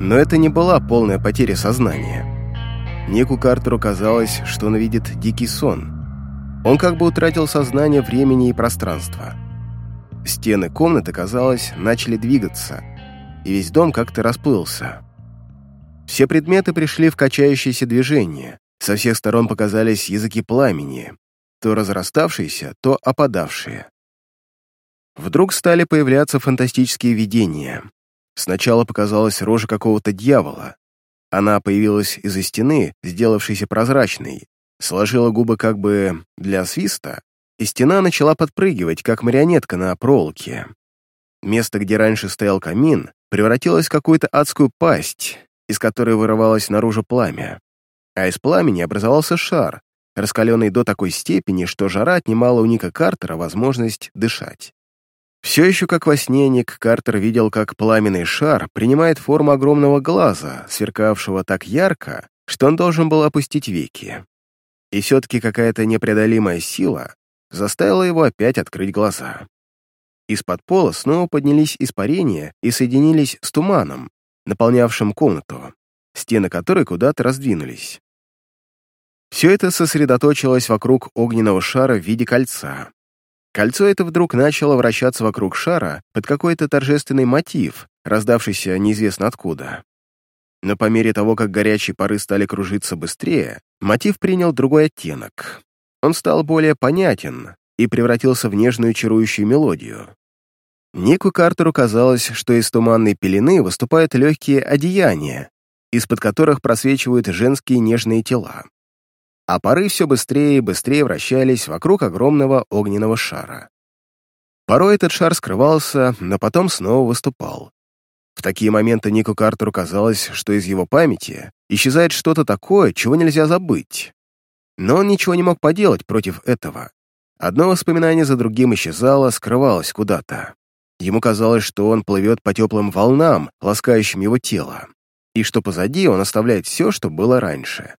Но это не была полная потеря сознания. Нику Картеру казалось, что он видит дикий сон. Он как бы утратил сознание времени и пространства. Стены комнаты, казалось, начали двигаться, и весь дом как-то расплылся. Все предметы пришли в качающееся движение, со всех сторон показались языки пламени, то разраставшиеся, то опадавшие. Вдруг стали появляться фантастические видения. Сначала показалась рожа какого-то дьявола. Она появилась из-за стены, сделавшейся прозрачной, сложила губы как бы для свиста, и стена начала подпрыгивать, как марионетка на проволоке. Место, где раньше стоял камин, превратилось в какую-то адскую пасть, из которой вырывалось наружу пламя. А из пламени образовался шар, раскаленный до такой степени, что жара отнимала у Ника Картера возможность дышать. Все еще как во сне Ник Картер видел, как пламенный шар принимает форму огромного глаза, сверкавшего так ярко, что он должен был опустить веки. И все-таки какая-то непреодолимая сила заставила его опять открыть глаза. Из-под пола снова поднялись испарения и соединились с туманом, наполнявшим комнату, стены которой куда-то раздвинулись. Все это сосредоточилось вокруг огненного шара в виде кольца, Кольцо это вдруг начало вращаться вокруг шара под какой-то торжественный мотив, раздавшийся неизвестно откуда. Но по мере того, как горячие пары стали кружиться быстрее, мотив принял другой оттенок. Он стал более понятен и превратился в нежную чарующую мелодию. Нику Картеру казалось, что из туманной пелены выступают легкие одеяния, из-под которых просвечивают женские нежные тела а пары все быстрее и быстрее вращались вокруг огромного огненного шара. Порой этот шар скрывался, но потом снова выступал. В такие моменты Нику Картеру казалось, что из его памяти исчезает что-то такое, чего нельзя забыть. Но он ничего не мог поделать против этого. Одно воспоминание за другим исчезало, скрывалось куда-то. Ему казалось, что он плывет по теплым волнам, ласкающим его тело, и что позади он оставляет все, что было раньше.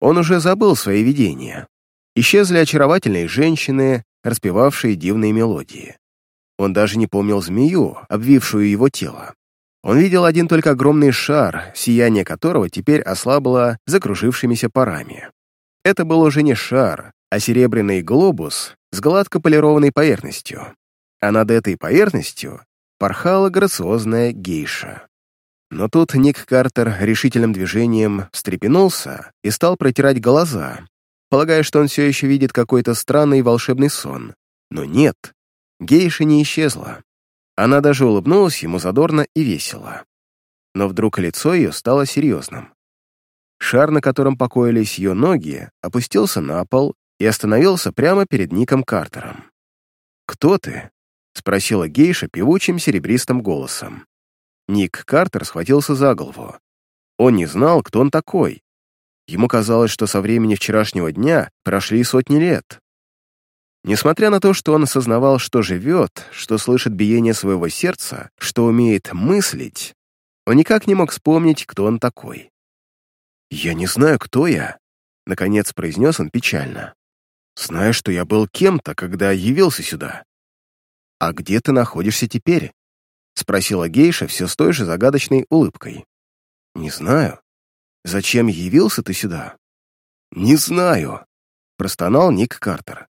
Он уже забыл свои видения. Исчезли очаровательные женщины, распевавшие дивные мелодии. Он даже не помнил змею, обвившую его тело. Он видел один только огромный шар, сияние которого теперь ослабло закружившимися парами. Это был уже не шар, а серебряный глобус с гладко полированной поверхностью. А над этой поверхностью порхала грациозная гейша. Но тут Ник Картер решительным движением встрепенулся и стал протирать глаза, полагая, что он все еще видит какой-то странный волшебный сон. Но нет, гейша не исчезла. Она даже улыбнулась ему задорно и весело. Но вдруг лицо ее стало серьезным. Шар, на котором покоились ее ноги, опустился на пол и остановился прямо перед Ником Картером. «Кто ты?» — спросила гейша певучим серебристым голосом. Ник Картер схватился за голову. Он не знал, кто он такой. Ему казалось, что со времени вчерашнего дня прошли сотни лет. Несмотря на то, что он осознавал, что живет, что слышит биение своего сердца, что умеет мыслить, он никак не мог вспомнить, кто он такой. «Я не знаю, кто я», — наконец произнес он печально. «Знаю, что я был кем-то, когда явился сюда. А где ты находишься теперь?» — спросила гейша все с той же загадочной улыбкой. «Не знаю. Зачем явился ты сюда?» «Не знаю», — простонал Ник Картер.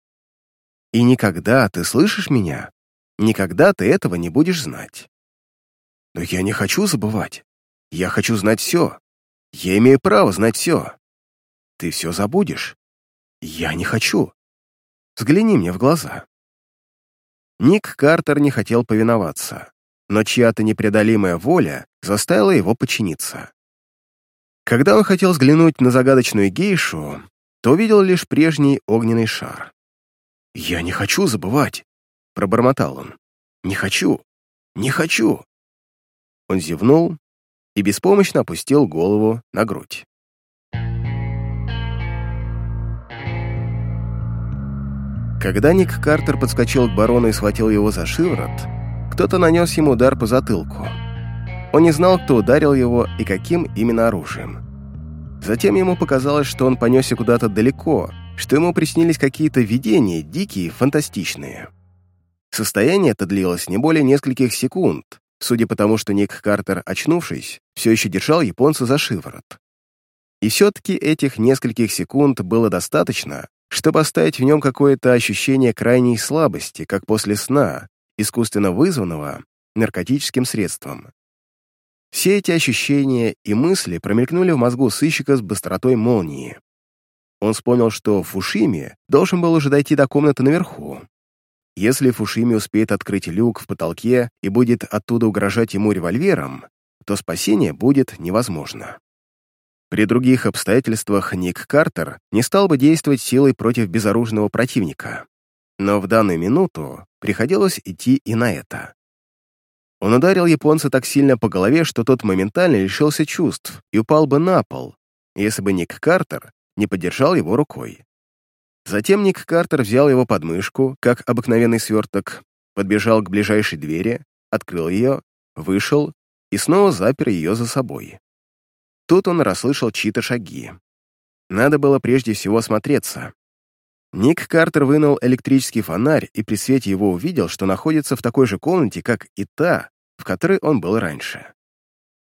«И никогда, ты слышишь меня? Никогда ты этого не будешь знать». «Но я не хочу забывать. Я хочу знать все. Я имею право знать все. Ты все забудешь. Я не хочу. Взгляни мне в глаза». Ник Картер не хотел повиноваться но чья-то непреодолимая воля заставила его подчиниться. Когда он хотел взглянуть на загадочную гейшу, то увидел лишь прежний огненный шар. «Я не хочу забывать», — пробормотал он. «Не хочу! Не хочу!» Он зевнул и беспомощно опустил голову на грудь. Когда Ник Картер подскочил к барону и схватил его за шиворот, кто-то нанес ему удар по затылку. Он не знал, кто ударил его и каким именно оружием. Затем ему показалось, что он понесся куда-то далеко, что ему приснились какие-то видения, дикие, фантастичные. Состояние это длилось не более нескольких секунд, судя по тому, что Ник Картер, очнувшись, все еще держал японца за шиворот. И все-таки этих нескольких секунд было достаточно, чтобы оставить в нем какое-то ощущение крайней слабости, как после сна, искусственно вызванного наркотическим средством. Все эти ощущения и мысли промелькнули в мозгу сыщика с быстротой молнии. Он вспомнил, что Фушими должен был уже дойти до комнаты наверху. Если Фушими успеет открыть люк в потолке и будет оттуда угрожать ему револьвером, то спасение будет невозможно. При других обстоятельствах Ник Картер не стал бы действовать силой против безоружного противника. Но в данную минуту приходилось идти и на это. Он ударил японца так сильно по голове, что тот моментально лишился чувств и упал бы на пол, если бы Ник Картер не поддержал его рукой. Затем Ник Картер взял его под мышку, как обыкновенный сверток, подбежал к ближайшей двери, открыл ее, вышел и снова запер ее за собой. Тут он расслышал чьи-то шаги. Надо было прежде всего осмотреться. Ник Картер вынул электрический фонарь и при свете его увидел, что находится в такой же комнате, как и та, в которой он был раньше.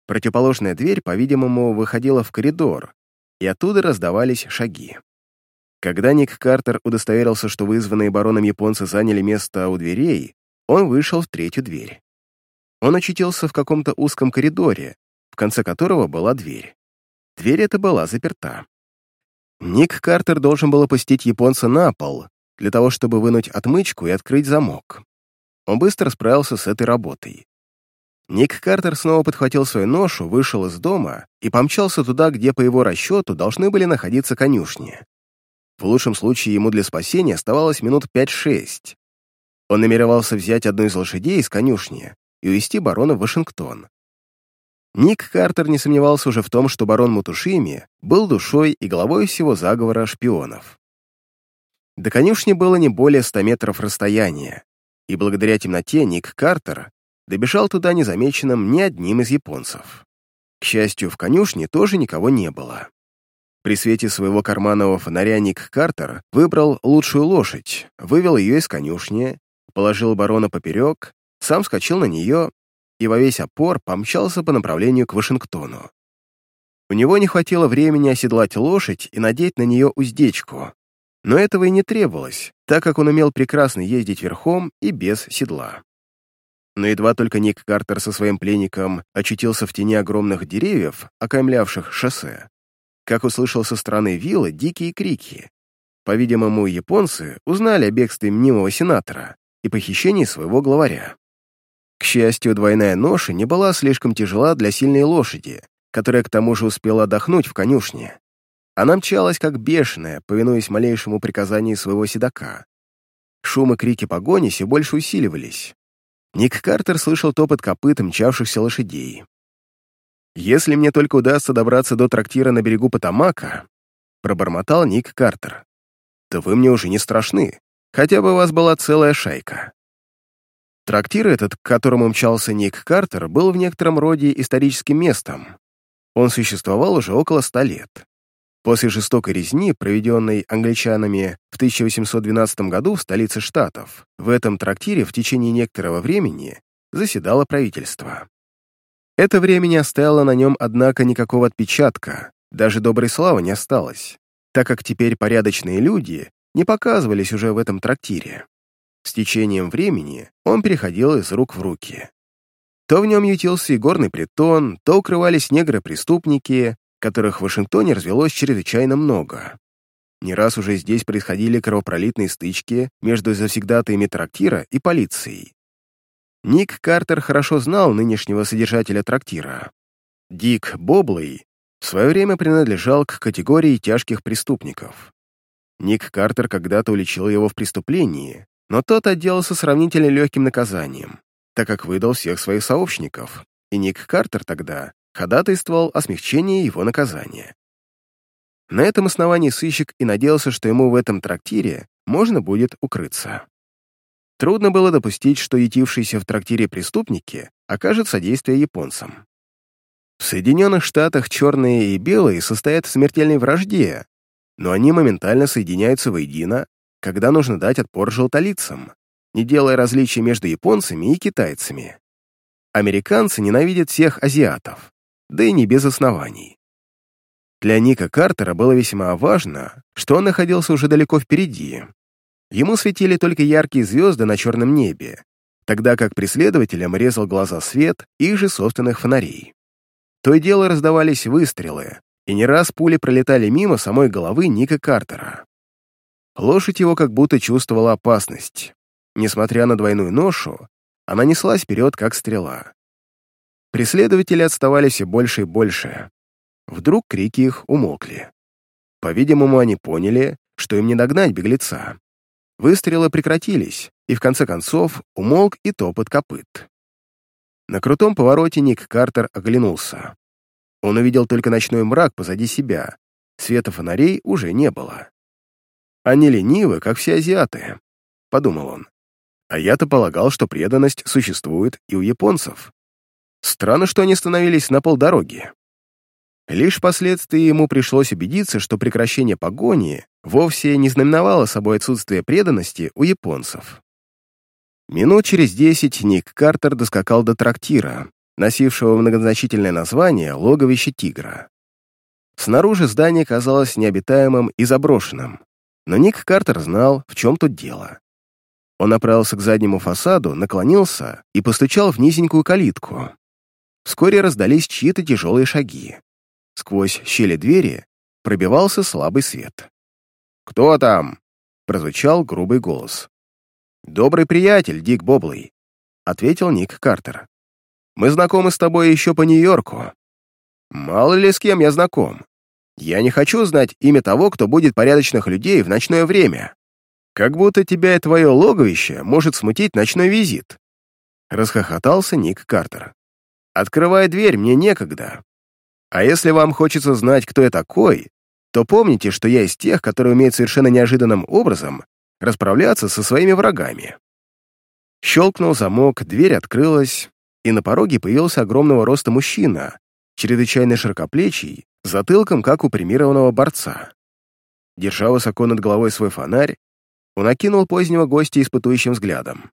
Противоположная дверь, по-видимому, выходила в коридор, и оттуда раздавались шаги. Когда Ник Картер удостоверился, что вызванные бароном японцы заняли место у дверей, он вышел в третью дверь. Он очутился в каком-то узком коридоре, конце которого была дверь. Дверь эта была заперта. Ник Картер должен был опустить японца на пол, для того, чтобы вынуть отмычку и открыть замок. Он быстро справился с этой работой. Ник Картер снова подхватил свою ношу, вышел из дома и помчался туда, где, по его расчету, должны были находиться конюшни. В лучшем случае ему для спасения оставалось минут 5-6. Он намеревался взять одну из лошадей из конюшни и увезти барона в Вашингтон. Ник Картер не сомневался уже в том, что барон Мутушими был душой и головой всего заговора шпионов. До конюшни было не более ста метров расстояния, и благодаря темноте Ник Картер добежал туда незамеченным ни одним из японцев. К счастью, в конюшне тоже никого не было. При свете своего карманного фонаря Ник Картер выбрал лучшую лошадь, вывел ее из конюшни, положил барона поперек, сам скочил на нее и во весь опор помчался по направлению к Вашингтону. У него не хватило времени оседлать лошадь и надеть на нее уздечку, но этого и не требовалось, так как он умел прекрасно ездить верхом и без седла. Но едва только Ник Картер со своим пленником очутился в тени огромных деревьев, окаймлявших шоссе, как услышал со стороны виллы дикие крики. По-видимому, японцы узнали о бегстве мнимого сенатора и похищении своего главаря. К счастью, двойная ноша не была слишком тяжела для сильной лошади, которая к тому же успела отдохнуть в конюшне. Она мчалась как бешеная, повинуясь малейшему приказанию своего седока. Шум и крики погони все больше усиливались. Ник Картер слышал топот копыт мчавшихся лошадей. «Если мне только удастся добраться до трактира на берегу Потамака», пробормотал Ник Картер, «то вы мне уже не страшны, хотя бы у вас была целая шайка». Трактир этот, к которому мчался Ник Картер, был в некотором роде историческим местом. Он существовал уже около ста лет. После жестокой резни, проведенной англичанами в 1812 году в столице Штатов, в этом трактире в течение некоторого времени заседало правительство. Это время не оставило на нем, однако, никакого отпечатка, даже доброй славы не осталось, так как теперь порядочные люди не показывались уже в этом трактире. С течением времени он переходил из рук в руки. То в нем ютился и притон, то укрывались негры-преступники, которых в Вашингтоне развелось чрезвычайно много. Не раз уже здесь происходили кровопролитные стычки между завсегдатаями трактира и полицией. Ник Картер хорошо знал нынешнего содержателя трактира. Дик Боблей в свое время принадлежал к категории тяжких преступников. Ник Картер когда-то уличил его в преступлении, но тот отделался сравнительно легким наказанием, так как выдал всех своих сообщников, и Ник Картер тогда ходатайствовал о смягчении его наказания. На этом основании сыщик и надеялся, что ему в этом трактире можно будет укрыться. Трудно было допустить, что ютившиеся в трактире преступники окажут содействие японцам. В Соединенных Штатах черные и белые состоят в смертельной вражде, но они моментально соединяются воедино когда нужно дать отпор желтолицам, не делая различий между японцами и китайцами. американцы ненавидят всех азиатов, да и не без оснований. Для Ника Картера было весьма важно, что он находился уже далеко впереди. Ему светили только яркие звезды на черном небе, тогда как преследователям резал глаза свет их же собственных фонарей. То и дело раздавались выстрелы, и не раз пули пролетали мимо самой головы Ника Картера. Лошадь его как будто чувствовала опасность. Несмотря на двойную ношу, она неслась вперед, как стрела. Преследователи отставали все больше и больше. Вдруг крики их умолкли. По-видимому, они поняли, что им не догнать беглеца. Выстрелы прекратились, и в конце концов умолк и топот копыт. На крутом повороте Ник Картер оглянулся. Он увидел только ночной мрак позади себя. Света фонарей уже не было. «Они ленивы, как все азиаты», — подумал он. «А я-то полагал, что преданность существует и у японцев. Странно, что они остановились на полдороги. Лишь впоследствии ему пришлось убедиться, что прекращение погони вовсе не знаменовало собой отсутствие преданности у японцев. Минут через десять Ник Картер доскакал до трактира, носившего многозначительное название «Логовище тигра». Снаружи здание казалось необитаемым и заброшенным, но Ник Картер знал, в чем тут дело. Он направился к заднему фасаду, наклонился и постучал в низенькую калитку. Вскоре раздались чьи-то тяжелые шаги. Сквозь щели двери пробивался слабый свет. «Кто там?» — прозвучал грубый голос. «Добрый приятель, Дик Боблей», — ответил Ник Картер. «Мы знакомы с тобой еще по Нью-Йорку. Мало ли с кем я знаком. Я не хочу знать имя того, кто будет порядочных людей в ночное время. Как будто тебя и твое логовище может смутить ночной визит». Расхохотался Ник Картер. «Открывай дверь, мне некогда. А если вам хочется знать, кто я такой, то помните, что я из тех, которые умеют совершенно неожиданным образом расправляться со своими врагами. Щелкнул замок, дверь открылась, и на пороге появился огромного роста мужчина, чрезвычайно широкоплечий, затылком, как у премированного борца. Держа высоко над головой свой фонарь, он окинул позднего гостя испытующим взглядом.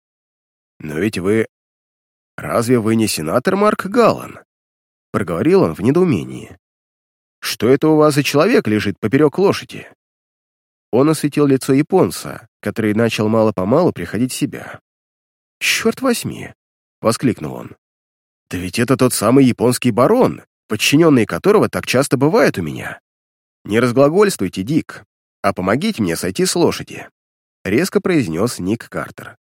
«Но ведь вы... Разве вы не сенатор Марк Галлан?» проговорил он в недоумении. «Что это у вас за человек лежит поперек лошади?» Он осветил лицо японца, который начал мало-помалу приходить в себя. «Черт возьми!» — воскликнул он. «Да ведь это тот самый японский барон, подчиненный которого так часто бывает у меня. Не разглагольствуйте, Дик, а помогите мне сойти с лошади», — резко произнес Ник Картер.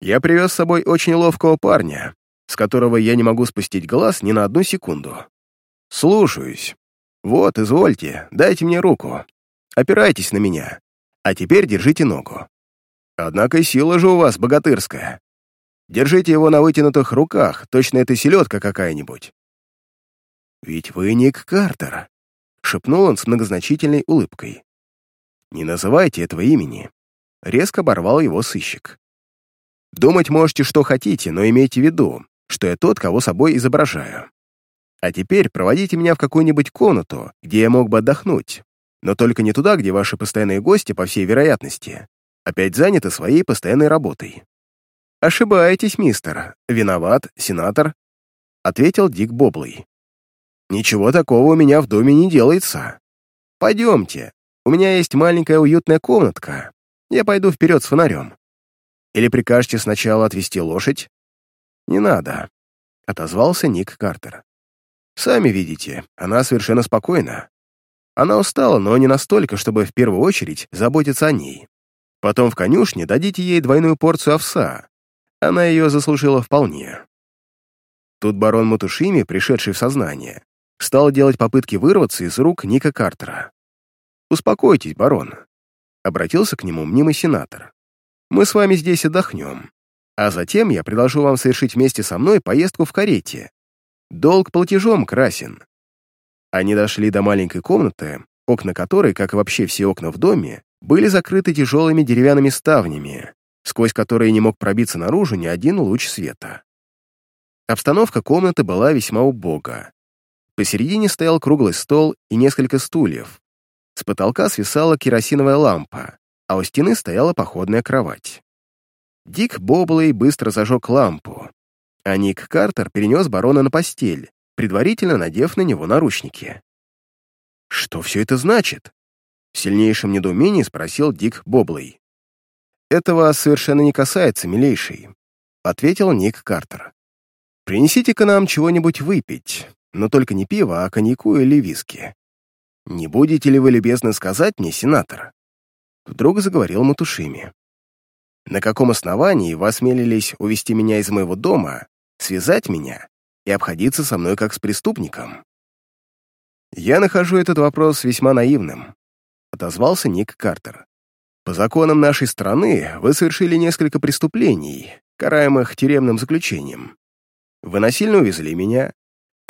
«Я привез с собой очень ловкого парня, с которого я не могу спустить глаз ни на одну секунду. Слушаюсь. Вот, извольте, дайте мне руку. Опирайтесь на меня. А теперь держите ногу. Однако сила же у вас богатырская. Держите его на вытянутых руках, точно это селедка какая-нибудь. «Ведь вы Ник Картер», — шепнул он с многозначительной улыбкой. «Не называйте этого имени», — резко оборвал его сыщик. «Думать можете, что хотите, но имейте в виду, что я тот, кого собой изображаю. А теперь проводите меня в какую-нибудь комнату, где я мог бы отдохнуть, но только не туда, где ваши постоянные гости, по всей вероятности, опять заняты своей постоянной работой. «Ошибаетесь, мистер. Виноват, сенатор», — ответил Дик Боблый. «Ничего такого у меня в доме не делается. Пойдемте, у меня есть маленькая уютная комнатка. Я пойду вперед с фонарем. Или прикажете сначала отвезти лошадь, «Не надо», — отозвался Ник Картер. «Сами видите, она совершенно спокойна. Она устала, но не настолько, чтобы в первую очередь заботиться о ней. Потом в конюшне дадите ей двойную порцию овса. Она ее заслужила вполне». Тут барон Матушими, пришедший в сознание, стал делать попытки вырваться из рук Ника Картера. «Успокойтесь, барон», — обратился к нему мнимый сенатор. «Мы с вами здесь отдохнем. А затем я предложу вам совершить вместе со мной поездку в карете. Долг платежом красен». Они дошли до маленькой комнаты, окна которой, как и вообще все окна в доме, были закрыты тяжелыми деревянными ставнями, сквозь которые не мог пробиться наружу ни один луч света. Обстановка комнаты была весьма убога. Посередине стоял круглый стол и несколько стульев. С потолка свисала керосиновая лампа, а у стены стояла походная кровать. Дик Боблей быстро зажег лампу. а Ник Картер перенес барона на постель, предварительно надев на него наручники. «Что все это значит?» В сильнейшем недоумении спросил Дик Боблей. «Это вас совершенно не касается, милейший», — ответил Ник Картер. «Принесите-ка нам чего-нибудь выпить, но только не пиво, а коньяку или виски. Не будете ли вы любезны сказать мне, сенатор?» Вдруг заговорил Матушими. «На каком основании вы осмелились увести меня из моего дома, связать меня и обходиться со мной как с преступником?» «Я нахожу этот вопрос весьма наивным», — отозвался Ник Картер. «По законам нашей страны вы совершили несколько преступлений, караемых тюремным заключением. Вы насильно увезли меня,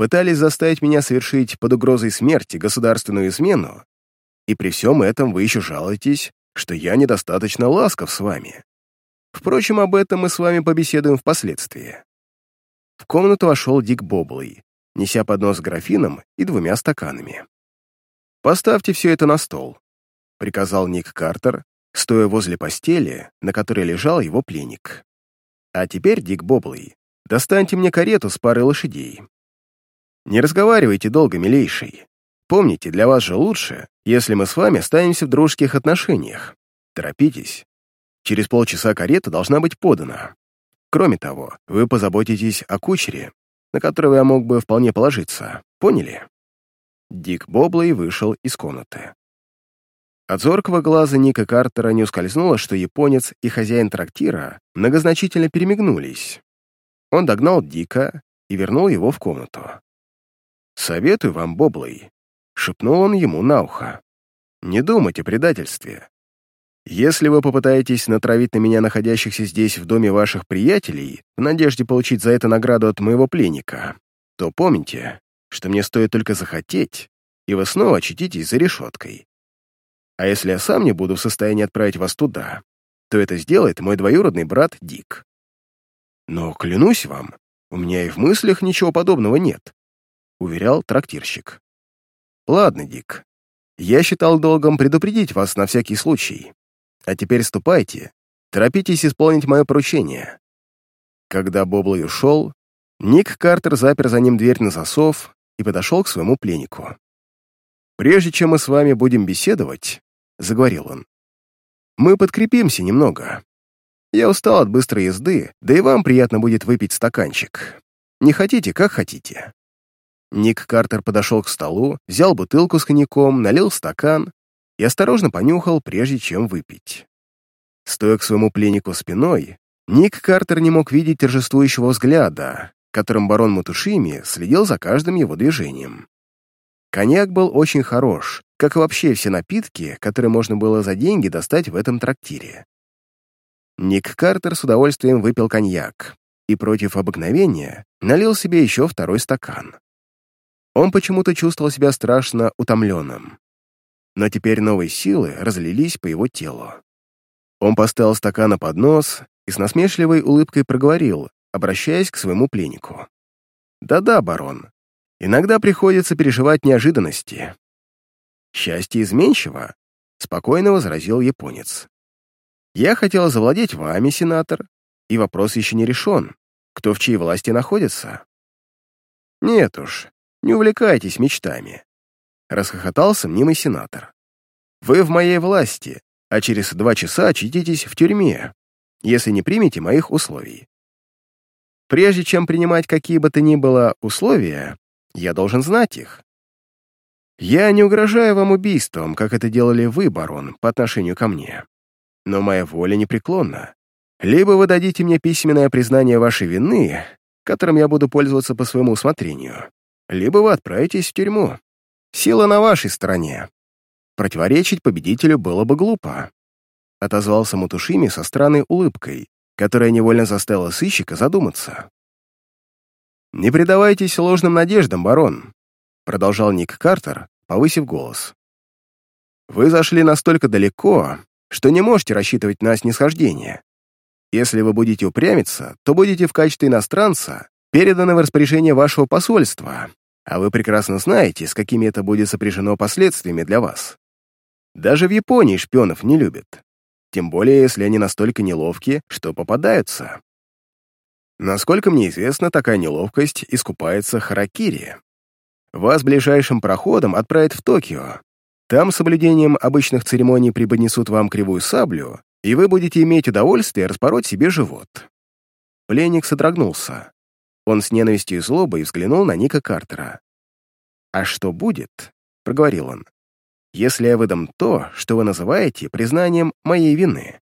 пытались заставить меня совершить под угрозой смерти государственную измену, и при всем этом вы еще жалуетесь, что я недостаточно ласков с вами. Впрочем, об этом мы с вами побеседуем впоследствии». В комнату вошел Дик Боблый, неся поднос с графином и двумя стаканами. «Поставьте все это на стол», — приказал Ник Картер, стоя возле постели, на которой лежал его пленник. «А теперь, Дик Боблый, достаньте мне карету с парой лошадей. Не разговаривайте долго, милейший. Помните, для вас же лучше, если мы с вами останемся в дружеских отношениях. Торопитесь. Через полчаса карета должна быть подана. Кроме того, вы позаботитесь о кучере, на которого я мог бы вполне положиться. Поняли?» Дик Боблей вышел из комнаты. От зоркого глаза Ника Картера не ускользнуло, что японец и хозяин трактира многозначительно перемигнулись. Он догнал Дика и вернул его в комнату. «Советую вам, Боблей», — шепнул он ему на ухо. «Не думайте о предательстве. Если вы попытаетесь натравить на меня находящихся здесь в доме ваших приятелей в надежде получить за это награду от моего пленника, то помните, что мне стоит только захотеть, и вы снова очутитесь за решеткой. А если я сам не буду в состоянии отправить вас туда, то это сделает мой двоюродный брат Дик. Но, клянусь вам, у меня и в мыслях ничего подобного нет, уверял трактирщик. Ладно, Дик, я считал долгом предупредить вас на всякий случай. А теперь ступайте, торопитесь исполнить мое поручение». Когда Боблой ушел, Ник Картер запер за ним дверь на засов и подошел к своему пленнику. «Прежде чем мы с вами будем беседовать», — заговорил он, — «мы подкрепимся немного. Я устал от быстрой езды, да и вам приятно будет выпить стаканчик. Не хотите, как хотите». Ник Картер подошел к столу, взял бутылку с коньяком, налил стакан и осторожно понюхал, прежде чем выпить. Стоя к своему пленнику спиной, Ник Картер не мог видеть торжествующего взгляда, которым барон Матушими следил за каждым его движением. Коньяк был очень хорош, как и вообще все напитки, которые можно было за деньги достать в этом трактире. Ник Картер с удовольствием выпил коньяк и против обыкновения налил себе еще второй стакан. Он почему-то чувствовал себя страшно утомленным но теперь новые силы разлились по его телу. Он поставил стакан на поднос и с насмешливой улыбкой проговорил, обращаясь к своему пленнику. «Да-да, барон, иногда приходится переживать неожиданности». «Счастье изменчиво», — спокойно возразил японец. «Я хотел завладеть вами, сенатор, и вопрос еще не решен, кто в чьей власти находится». «Нет уж, не увлекайтесь мечтами расхохотался мнимый сенатор. «Вы в моей власти, а через два часа очутитесь в тюрьме, если не примете моих условий. Прежде чем принимать какие бы то ни было условия, я должен знать их. Я не угрожаю вам убийством, как это делали вы, барон, по отношению ко мне. Но моя воля непреклонна. Либо вы дадите мне письменное признание вашей вины, которым я буду пользоваться по своему усмотрению, либо вы отправитесь в тюрьму. Сила на вашей стороне. Противоречить победителю было бы глупо. Отозвался Матушими со странной улыбкой, которая невольно заставила сыщика задуматься. «Не предавайтесь ложным надеждам, барон», продолжал Ник Картер, повысив голос. «Вы зашли настолько далеко, что не можете рассчитывать на снисхождение. Если вы будете упрямиться, то будете в качестве иностранца переданы в распоряжение вашего посольства, а вы прекрасно знаете, с какими это будет сопряжено последствиями для вас. Даже в Японии шпионов не любят. Тем более, если они настолько неловкие, что попадаются. Насколько мне известно, такая неловкость искупается харакири. Вас ближайшим проходом отправят в Токио. Там соблюдением обычных церемоний преподнесут вам кривую саблю, и вы будете иметь удовольствие распороть себе живот». Пленник содрогнулся. Он с ненавистью и злобой взглянул на Ника Картера. «А что будет?» — проговорил он. «Если я выдам то, что вы называете признанием моей вины.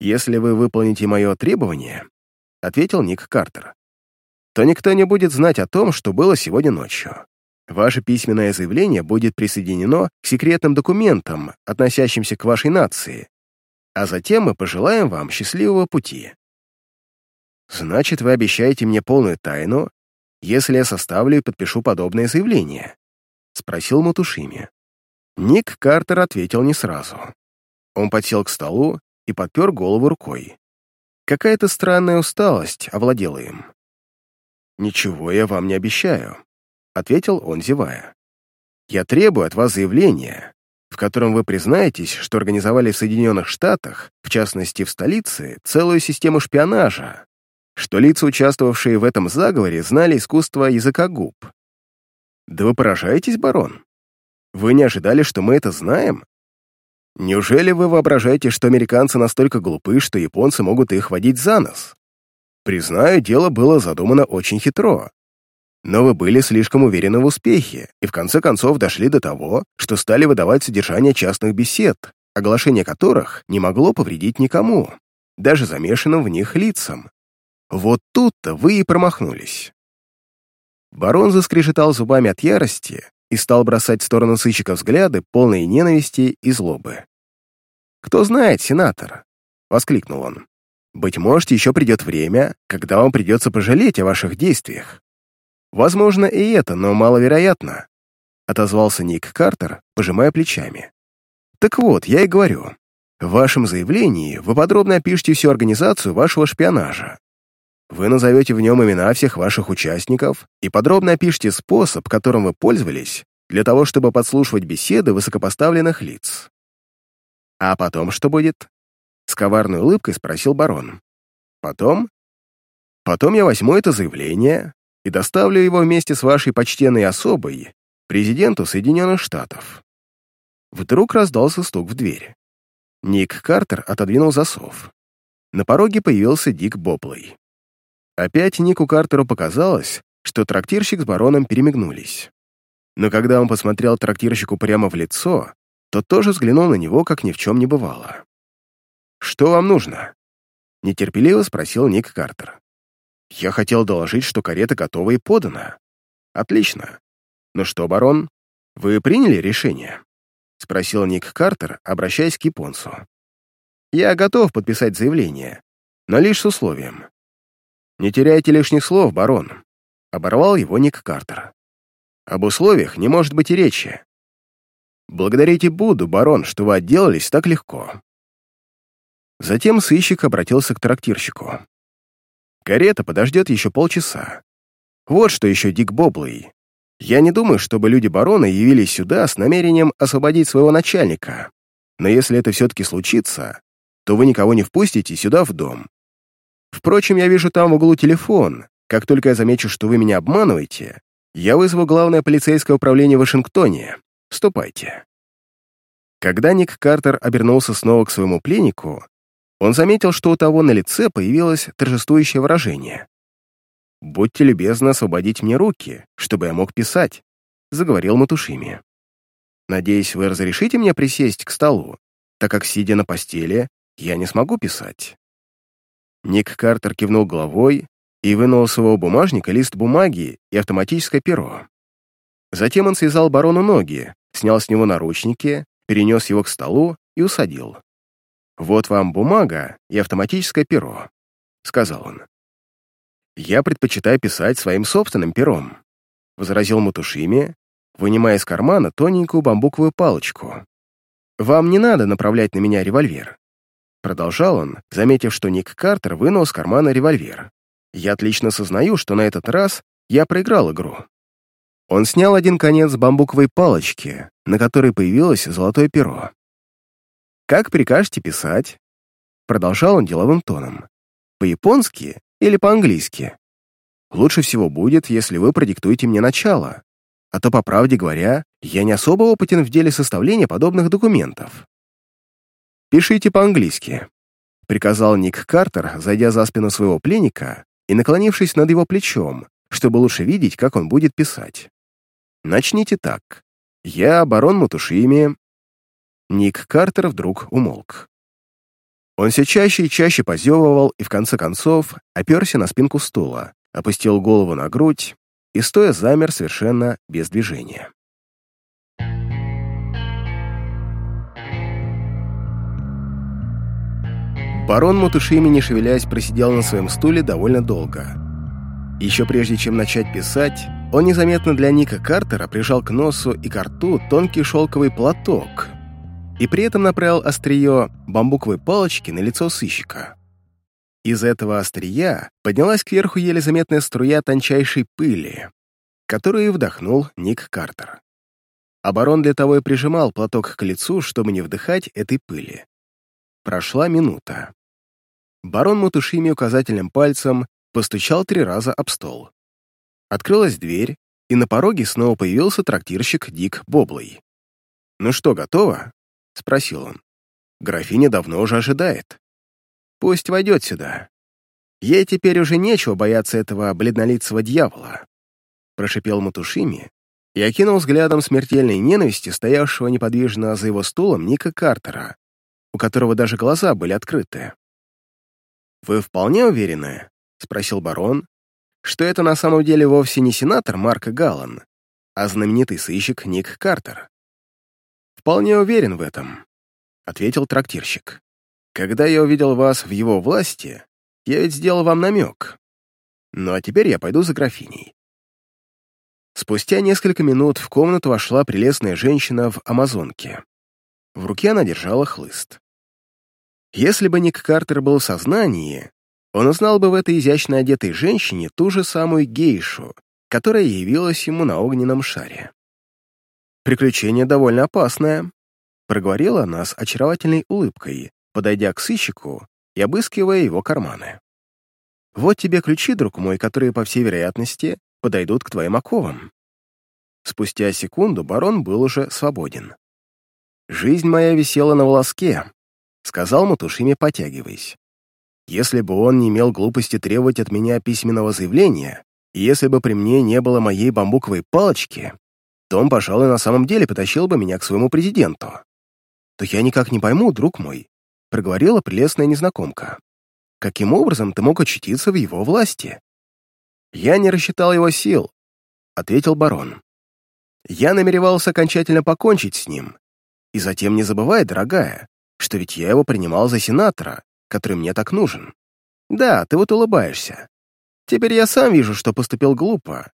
Если вы выполните мое требование, — ответил Ник Картер, — то никто не будет знать о том, что было сегодня ночью. Ваше письменное заявление будет присоединено к секретным документам, относящимся к вашей нации, а затем мы пожелаем вам счастливого пути. Значит, вы обещаете мне полную тайну, если я составлю и подпишу подобное заявление?» — спросил Матушими. Ник Картер ответил не сразу. Он подсел к столу и подпер голову рукой. Какая-то странная усталость овладела им. «Ничего я вам не обещаю», — ответил он, зевая. «Я требую от вас заявления, в котором вы признаетесь, что организовали в Соединенных Штатах, в частности в столице, целую систему шпионажа, что лица, участвовавшие в этом заговоре, знали искусство языка губ. Да вы поражаетесь, барон? Вы не ожидали, что мы это знаем? Неужели вы воображаете, что американцы настолько глупы, что японцы могут их водить за нос? Признаю, дело было задумано очень хитро. Но вы были слишком уверены в успехе и в конце концов дошли до того, что стали выдавать содержание частных бесед, оглашение которых не могло повредить никому, даже замешанным в них лицам. Вот тут-то вы и промахнулись. Барон заскрежетал зубами от ярости и стал бросать в сторону сыщика взгляды, полные ненависти и злобы. «Кто знает, сенатор!» — воскликнул он. «Быть может, еще придет время, когда вам придется пожалеть о ваших действиях. Возможно, и это, но маловероятно», — отозвался Ник Картер, пожимая плечами. «Так вот, я и говорю. В вашем заявлении вы подробно опишите всю организацию вашего шпионажа, вы назовете в нем имена всех ваших участников и подробно опишите способ, которым вы пользовались для того, чтобы подслушивать беседы высокопоставленных лиц. А потом что будет? С коварной улыбкой спросил барон. Потом? Потом я возьму это заявление и доставлю его вместе с вашей почтенной особой президенту Соединенных Штатов. Вдруг раздался стук в дверь. Ник Картер отодвинул засов. На пороге появился Дик Боплей. Опять Нику Картеру показалось, что трактирщик с бароном перемигнулись. Но когда он посмотрел трактирщику прямо в лицо, тот тоже взглянул на него, как ни в чем не бывало. «Что вам нужно?» — нетерпеливо спросил Ник Картер. «Я хотел доложить, что карета готова и подана». «Отлично. Ну что, барон, вы приняли решение?» — спросил Ник Картер, обращаясь к японцу. «Я готов подписать заявление, но лишь с условием. «Не теряйте лишних слов, барон», — оборвал его Ник Картер. «Об условиях не может быть и речи. Благодарите Буду, барон, что вы отделались так легко». Затем сыщик обратился к трактирщику. «Карета подождет еще полчаса. Вот что еще Дик Боблый. Я не думаю, чтобы люди барона явились сюда с намерением освободить своего начальника. Но если это все-таки случится, то вы никого не впустите сюда в дом. Впрочем, я вижу там в углу телефон. Как только я замечу, что вы меня обманываете, я вызову главное полицейское управление в Вашингтоне. Ступайте». Когда Ник Картер обернулся снова к своему пленнику, он заметил, что у того на лице появилось торжествующее выражение. «Будьте любезны освободить мне руки, чтобы я мог писать», — заговорил Матушими. «Надеюсь, вы разрешите мне присесть к столу, так как, сидя на постели, я не смогу писать». Ник Картер кивнул головой и вынул из своего бумажника лист бумаги и автоматическое перо. Затем он связал барону ноги, снял с него наручники, перенес его к столу и усадил. «Вот вам бумага и автоматическое перо», — сказал он. «Я предпочитаю писать своим собственным пером», — возразил Матушими, вынимая из кармана тоненькую бамбуковую палочку. «Вам не надо направлять на меня револьвер. Продолжал он, заметив, что Ник Картер вынул из кармана револьвер. «Я отлично сознаю, что на этот раз я проиграл игру». Он снял один конец бамбуковой палочки, на которой появилось золотое перо. «Как прикажете писать?» Продолжал он деловым тоном. «По-японски или по-английски? Лучше всего будет, если вы продиктуете мне начало, а то, по правде говоря, я не особо опытен в деле составления подобных документов. «Пишите по-английски», — приказал Ник Картер, зайдя за спину своего пленника и наклонившись над его плечом, чтобы лучше видеть, как он будет писать. «Начните так. Я барон Матушими». Ник Картер вдруг умолк. Он все чаще и чаще позевывал и, в конце концов, оперся на спинку стула, опустил голову на грудь и, стоя, замер совершенно без движения. Барон Мутушими, не шевелясь, просидел на своем стуле довольно долго. Еще прежде чем начать писать, он незаметно для Ника Картера прижал к носу и к рту тонкий шелковый платок и при этом направил острие бамбуковой палочки на лицо сыщика. Из этого острия поднялась кверху еле заметная струя тончайшей пыли, которую вдохнул Ник Картер. А для того и прижимал платок к лицу, чтобы не вдыхать этой пыли. Прошла минута. Барон Мутушими указательным пальцем постучал три раза об стол. Открылась дверь, и на пороге снова появился трактирщик Дик Боблый. «Ну что, готово?» — спросил он. «Графиня давно уже ожидает». Пусть войдет сюда. Ей теперь уже нечего бояться этого бледнолицего дьявола. Прошипел Матушими и окинул взглядом смертельной ненависти стоявшего неподвижно за его стулом Ника Картера, у которого даже глаза были открыты. «Вы вполне уверены?» — спросил барон, что это на самом деле вовсе не сенатор Марк Галлан, а знаменитый сыщик Ник Картер. «Вполне уверен в этом», — ответил трактирщик. Когда я увидел вас в его власти, я ведь сделал вам намек. Ну а теперь я пойду за графиней». Спустя несколько минут в комнату вошла прелестная женщина в амазонке. В руке она держала хлыст. Если бы Ник Картер был в сознании, он узнал бы в этой изящно одетой женщине ту же самую гейшу, которая явилась ему на огненном шаре. «Приключение довольно опасное», — проговорила она с очаровательной улыбкой, подойдя к сыщику и обыскивая его карманы. «Вот тебе ключи, друг мой, которые, по всей вероятности, подойдут к твоим оковам». Спустя секунду барон был уже свободен. «Жизнь моя висела на волоске», — сказал Матушими, потягиваясь. «Если бы он не имел глупости требовать от меня письменного заявления, и если бы при мне не было моей бамбуковой палочки, то он, пожалуй, на самом деле потащил бы меня к своему президенту. То я никак не пойму, друг мой, проговорила прелестная незнакомка. «Каким образом ты мог очутиться в его власти?» «Я не рассчитал его сил», — ответил барон. «Я намеревался окончательно покончить с ним. И затем не забывай, дорогая, что ведь я его принимал за сенатора, который мне так нужен. Да, ты вот улыбаешься. Теперь я сам вижу, что поступил глупо.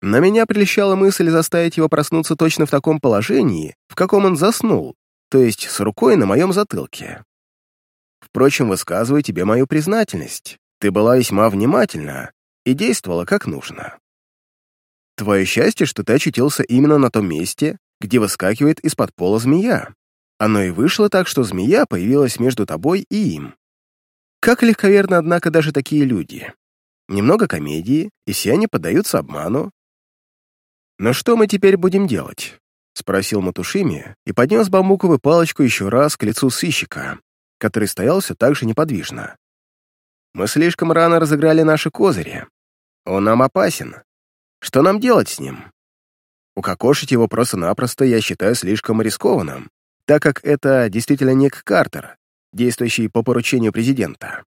Но меня прельщала мысль заставить его проснуться точно в таком положении, в каком он заснул, то есть с рукой на моем затылке. Впрочем, высказываю тебе мою признательность. Ты была весьма внимательна и действовала как нужно. Твое счастье, что ты очутился именно на том месте, где выскакивает из-под пола змея. Оно и вышло так, что змея появилась между тобой и им. Как легковерно, однако, даже такие люди. Немного комедии, и все они поддаются обману. «Но что мы теперь будем делать?» — спросил Матушими и поднес бамбуковую палочку еще раз к лицу сыщика, который стоял все так же неподвижно. «Мы слишком рано разыграли наши козыри. Он нам опасен. Что нам делать с ним? Укокошить его просто-напросто я считаю слишком рискованным, так как это действительно Ник Картер, действующий по поручению президента».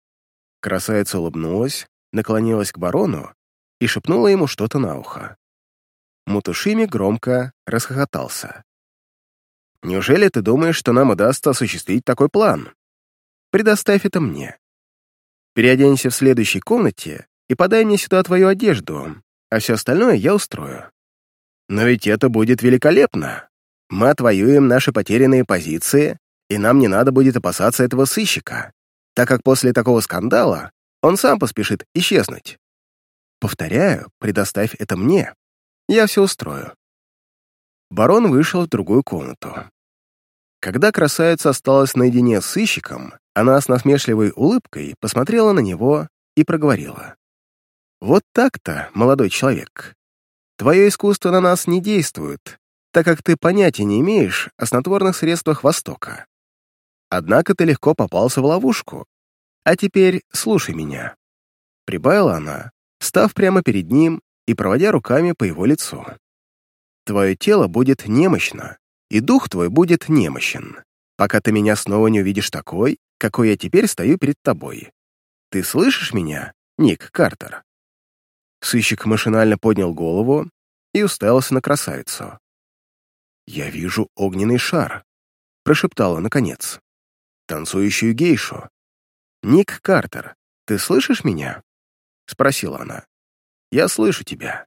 Красавица улыбнулась, наклонилась к барону и шепнула ему что-то на ухо. Мутушими громко расхохотался. «Неужели ты думаешь, что нам удастся осуществить такой план?» Предоставь это мне. Переоденься в следующей комнате и подай мне сюда твою одежду, а все остальное я устрою. Но ведь это будет великолепно. Мы отвоюем наши потерянные позиции, и нам не надо будет опасаться этого сыщика, так как после такого скандала он сам поспешит исчезнуть. Повторяю, предоставь это мне. Я все устрою. Барон вышел в другую комнату. Когда красавица осталась наедине с сыщиком, она с насмешливой улыбкой посмотрела на него и проговорила. «Вот так-то, молодой человек. Твое искусство на нас не действует, так как ты понятия не имеешь о снотворных средствах Востока. Однако ты легко попался в ловушку. А теперь слушай меня». Прибавила она, став прямо перед ним и проводя руками по его лицу. «Твое тело будет немощно, и дух твой будет немощен, пока ты меня снова не увидишь такой, какой я теперь стою перед тобой. Ты слышишь меня, Ник Картер?» Сыщик машинально поднял голову и уставился на красавицу. «Я вижу огненный шар», — прошептала наконец. «Танцующую гейшу». «Ник Картер, ты слышишь меня?» — спросила она. «Я слышу тебя.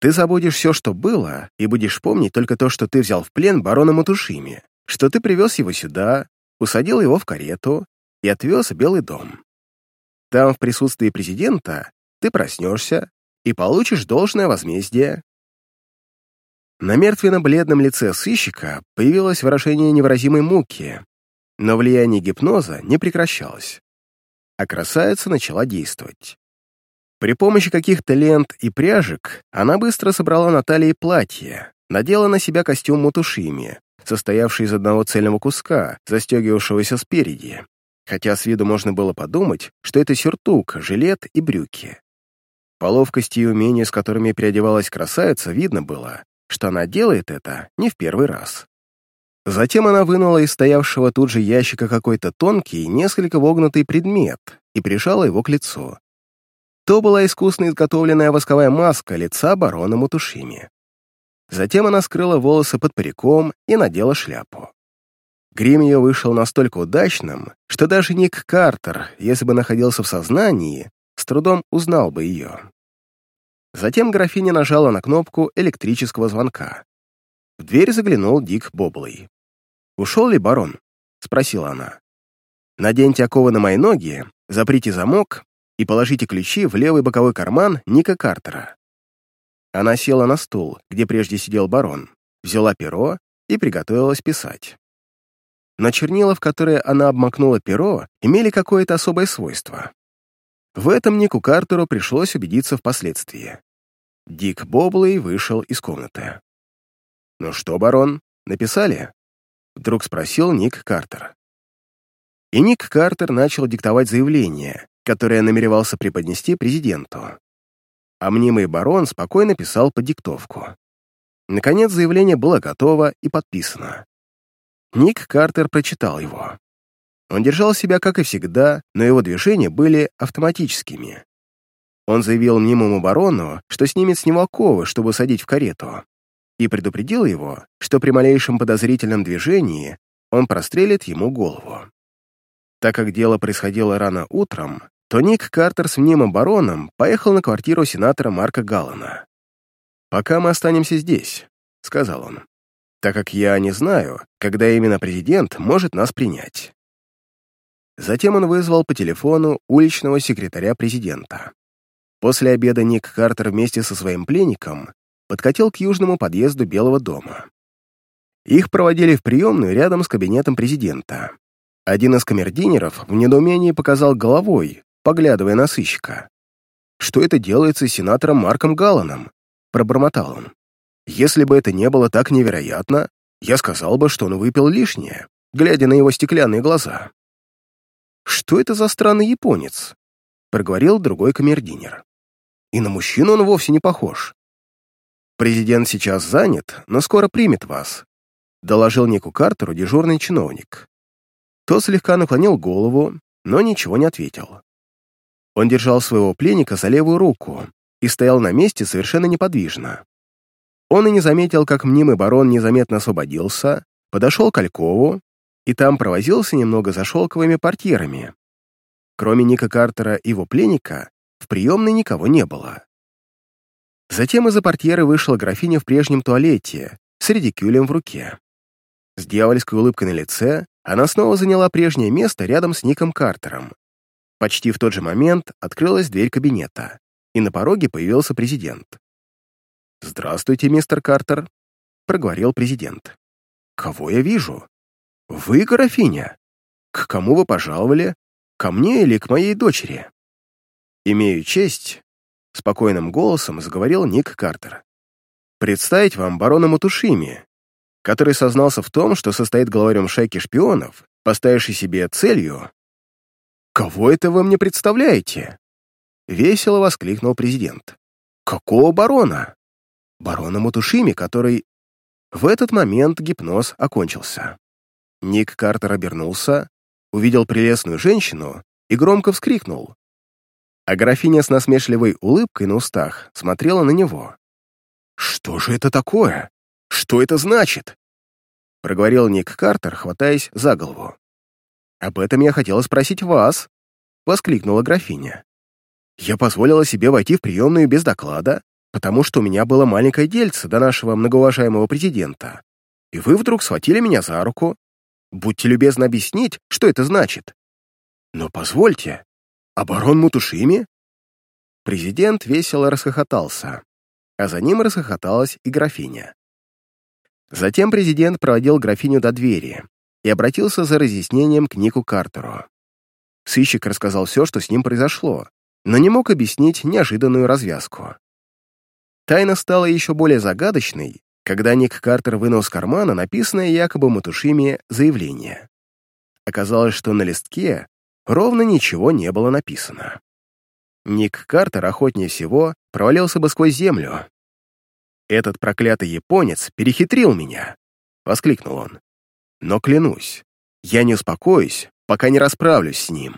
Ты забудешь все, что было, и будешь помнить только то, что ты взял в плен барона Матушими, что ты привез его сюда, усадил его в карету и отвез в Белый дом. Там, в присутствии президента, ты проснешься и получишь должное возмездие. На мертвенно-бледном лице сыщика появилось выражение невыразимой муки, но влияние гипноза не прекращалось. А красавица начала действовать. При помощи каких-то лент и пряжек она быстро собрала на талии платье, надела на себя костюм мутушими, состоявший из одного цельного куска, застегивавшегося спереди, хотя с виду можно было подумать, что это сюртук, жилет и брюки. По ловкости и умению, с которыми переодевалась красавица, видно было, что она делает это не в первый раз. Затем она вынула из стоявшего тут же ящика какой-то тонкий, несколько вогнутый предмет и прижала его к лицу. То была искусно изготовленная восковая маска лица барона Мутушими. Затем она скрыла волосы под париком и надела шляпу. Грим ее вышел настолько удачным, что даже Ник Картер, если бы находился в сознании, с трудом узнал бы ее. Затем графиня нажала на кнопку электрического звонка. В дверь заглянул Дик Боблый. «Ушел ли барон?» — спросила она. «Наденьте оковы на мои ноги, заприте замок и положите ключи в левый боковой карман Ника Картера». Она села на стул, где прежде сидел барон, взяла перо и приготовилась писать. Но чернила, в которые она обмакнула перо, имели какое-то особое свойство. В этом Нику Картеру пришлось убедиться впоследствии. Дик Боблей вышел из комнаты. «Ну что, барон, написали?» Вдруг спросил Ник Картер. И Ник Картер начал диктовать заявление, которое намеревался преподнести президенту. А мнимый барон спокойно писал под диктовку. Наконец заявление было готово и подписано. Ник Картер прочитал его. Он держал себя, как и всегда, но его движения были автоматическими. Он заявил мнимому барону, что снимет с него оковы, чтобы садить в карету, и предупредил его, что при малейшем подозрительном движении он прострелит ему голову. Так как дело происходило рано утром, то Ник Картер с мнимым бароном поехал на квартиру сенатора Марка Галлана. «Пока мы останемся здесь», — сказал он, «так как я не знаю, когда именно президент может нас принять». Затем он вызвал по телефону уличного секретаря президента. После обеда Ник Картер вместе со своим пленником подкатил к южному подъезду Белого дома. Их проводили в приемную рядом с кабинетом президента. Один из камердинеров в недоумении показал головой, поглядывая на сыщика. «Что это делается с сенатором Марком Галланом?» — пробормотал он. «Если бы это не было так невероятно, я сказал бы, что он выпил лишнее, глядя на его стеклянные глаза». «Что это за странный японец?» — проговорил другой камердинер. «И на мужчину он вовсе не похож». «Президент сейчас занят, но скоро примет вас», — доложил Нику Картеру дежурный чиновник. Тот слегка наклонил голову, но ничего не ответил. Он держал своего пленника за левую руку и стоял на месте совершенно неподвижно. Он и не заметил, как мнимый барон незаметно освободился, подошел к Алькову и там провозился немного за шелковыми портьерами. Кроме Ника Картера и его пленника, в приемной никого не было. Затем из-за портьеры вышла графиня в прежнем туалете, с редикюлем в руке. С дьявольской улыбкой на лице она снова заняла прежнее место рядом с Ником Картером. Почти в тот же момент открылась дверь кабинета, и на пороге появился президент. «Здравствуйте, мистер Картер», — проговорил президент. «Кого я вижу?» «Вы, графиня? К кому вы пожаловали? Ко мне или к моей дочери?» «Имею честь», — спокойным голосом заговорил Ник Картер. «Представить вам барона Матушими, который сознался в том, что состоит главарем шайки шпионов, поставивший себе целью... «Кого это вы мне представляете?» Весело воскликнул президент. «Какого барона?» «Барона Матушими, который...» В этот момент гипноз окончился. Ник Картер обернулся, увидел прелестную женщину и громко вскрикнул. А графиня с насмешливой улыбкой на устах смотрела на него. «Что же это такое? Что это значит?» Проговорил Ник Картер, хватаясь за голову. «Об этом я хотела спросить вас», — воскликнула графиня. «Я позволила себе войти в приемную без доклада, потому что у меня было маленькое дельце до нашего многоуважаемого президента, и вы вдруг схватили меня за руку, Будьте любезны объяснить, что это значит. Но позвольте, барон Мутушими? Президент весело расхохотался, а за ним расхохоталась и графиня. Затем президент проводил графиню до двери и обратился за разъяснением к Нику Картеру. Сыщик рассказал все, что с ним произошло, но не мог объяснить неожиданную развязку. Тайна стала еще более загадочной, когда Ник Картер вынул с кармана написанное якобы Матушими заявление. Оказалось, что на листке ровно ничего не было написано. Ник Картер охотнее всего провалился бы сквозь землю. «Этот проклятый японец перехитрил меня!» — воскликнул он. «Но клянусь, я не успокоюсь, пока не расправлюсь с ним».